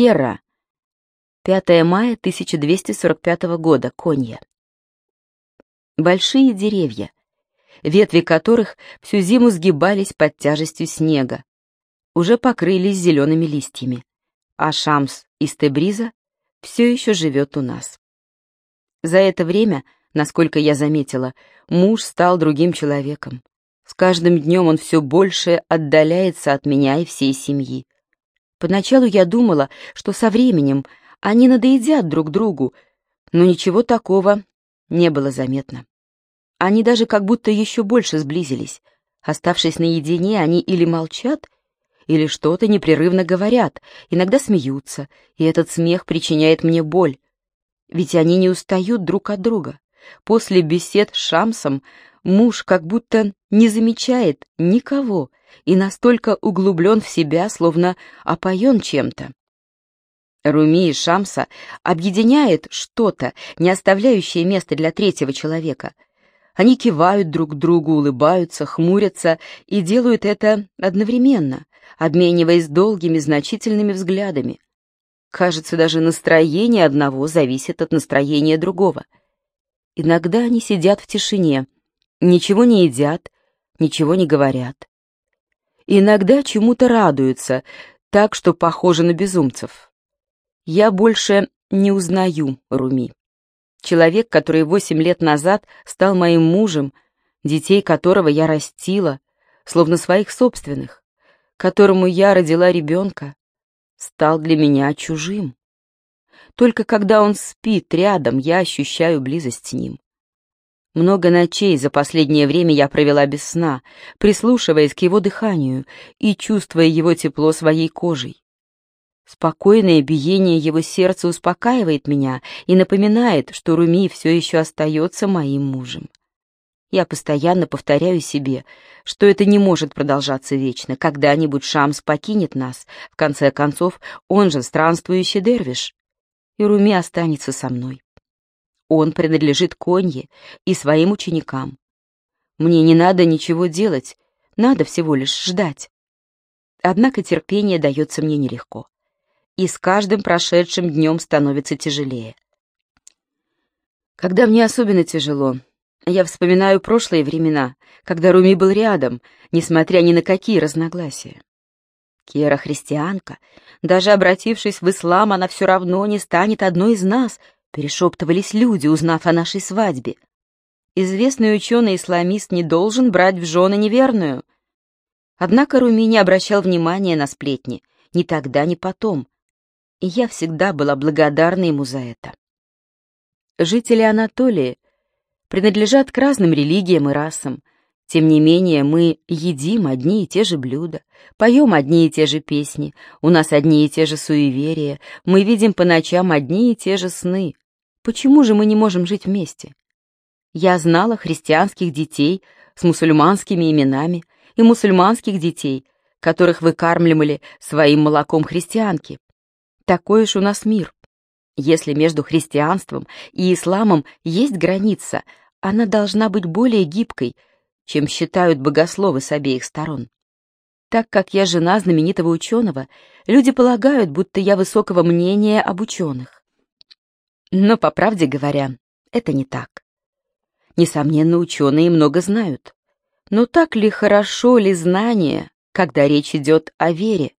Кера. 5 мая 1245 года. Конья. Большие деревья, ветви которых всю зиму сгибались под тяжестью снега, уже покрылись зелеными листьями, а Шамс из Тебриза все еще живет у нас. За это время, насколько я заметила, муж стал другим человеком. С каждым днем он все больше отдаляется от меня и всей семьи. Поначалу я думала, что со временем они надоедят друг другу, но ничего такого не было заметно. Они даже как будто еще больше сблизились. Оставшись наедине, они или молчат, или что-то непрерывно говорят, иногда смеются, и этот смех причиняет мне боль. Ведь они не устают друг от друга. После бесед с Шамсом муж как будто не замечает никого и настолько углублен в себя, словно опоен чем-то. Руми и Шамса объединяет что-то, не оставляющее места для третьего человека. Они кивают друг другу, улыбаются, хмурятся и делают это одновременно, обмениваясь долгими значительными взглядами. Кажется, даже настроение одного зависит от настроения другого. Иногда они сидят в тишине, ничего не едят, ничего не говорят. Иногда чему-то радуются, так что похоже на безумцев. Я больше не узнаю Руми. Человек, который восемь лет назад стал моим мужем, детей которого я растила, словно своих собственных, которому я родила ребенка, стал для меня чужим. Только когда он спит рядом, я ощущаю близость с ним. Много ночей за последнее время я провела без сна, прислушиваясь к его дыханию и чувствуя его тепло своей кожей. Спокойное биение его сердца успокаивает меня и напоминает, что Руми все еще остается моим мужем. Я постоянно повторяю себе, что это не может продолжаться вечно. Когда-нибудь Шамс покинет нас, в конце концов, он же странствующий дервиш, и Руми останется со мной. Он принадлежит Конье и своим ученикам. Мне не надо ничего делать, надо всего лишь ждать. Однако терпение дается мне нелегко, и с каждым прошедшим днем становится тяжелее. Когда мне особенно тяжело, я вспоминаю прошлые времена, когда Руми был рядом, несмотря ни на какие разногласия. Кера христианка, даже обратившись в ислам, она все равно не станет одной из нас — Перешептывались люди, узнав о нашей свадьбе. Известный ученый-исламист не должен брать в жены неверную. Однако Руми не обращал внимания на сплетни, ни тогда, ни потом. И я всегда была благодарна ему за это. Жители Анатолии принадлежат к разным религиям и расам. Тем не менее, мы едим одни и те же блюда, поем одни и те же песни, у нас одни и те же суеверия, мы видим по ночам одни и те же сны. Почему же мы не можем жить вместе? Я знала христианских детей с мусульманскими именами и мусульманских детей, которых выкармливали своим молоком христианки. Такой уж у нас мир. Если между христианством и исламом есть граница, она должна быть более гибкой, чем считают богословы с обеих сторон. Так как я жена знаменитого ученого, люди полагают, будто я высокого мнения об ученых. Но, по правде говоря, это не так. Несомненно, ученые много знают. Но так ли хорошо ли знание, когда речь идет о вере?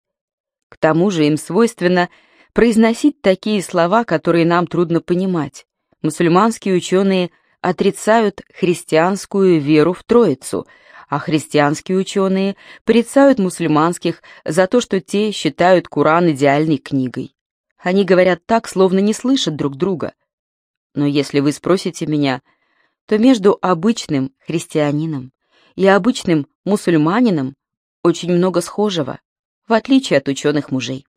К тому же им свойственно произносить такие слова, которые нам трудно понимать. Мусульманские ученые отрицают христианскую веру в Троицу, а христианские ученые порицают мусульманских за то, что те считают Куран идеальной книгой. Они говорят так, словно не слышат друг друга. Но если вы спросите меня, то между обычным христианином и обычным мусульманином очень много схожего, в отличие от ученых мужей.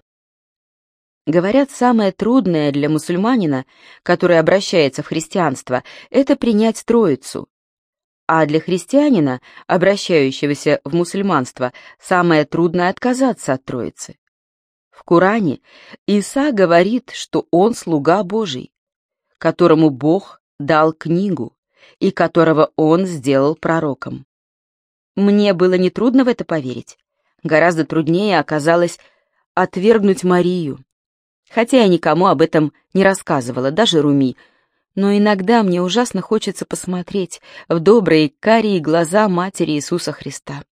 Говорят, самое трудное для мусульманина, который обращается в христианство, это принять Троицу. А для христианина, обращающегося в мусульманство, самое трудное отказаться от Троицы. В Коране Иса говорит, что он слуга Божий, которому Бог дал книгу и которого он сделал пророком. Мне было нетрудно в это поверить. Гораздо труднее оказалось отвергнуть Марию. Хотя я никому об этом не рассказывала, даже Руми, но иногда мне ужасно хочется посмотреть в добрые карие глаза матери Иисуса Христа.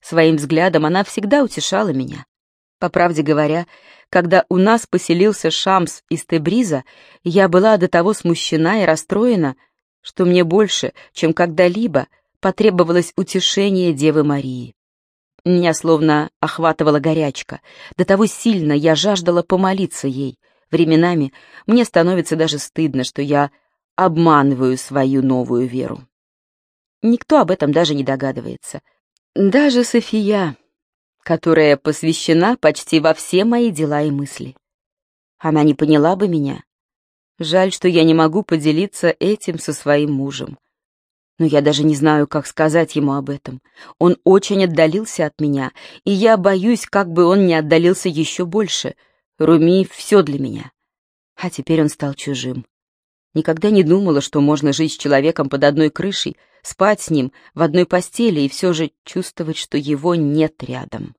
Своим взглядом она всегда утешала меня. По правде говоря, когда у нас поселился Шамс из Тебриза, я была до того смущена и расстроена, что мне больше, чем когда-либо, потребовалось утешение Девы Марии. Меня словно охватывала горячка, до того сильно я жаждала помолиться ей. Временами мне становится даже стыдно, что я обманываю свою новую веру. Никто об этом даже не догадывается. Даже София, которая посвящена почти во все мои дела и мысли. Она не поняла бы меня. Жаль, что я не могу поделиться этим со своим мужем. Но я даже не знаю, как сказать ему об этом. Он очень отдалился от меня, и я боюсь, как бы он не отдалился еще больше. Руми — все для меня. А теперь он стал чужим. Никогда не думала, что можно жить с человеком под одной крышей, спать с ним в одной постели и все же чувствовать, что его нет рядом.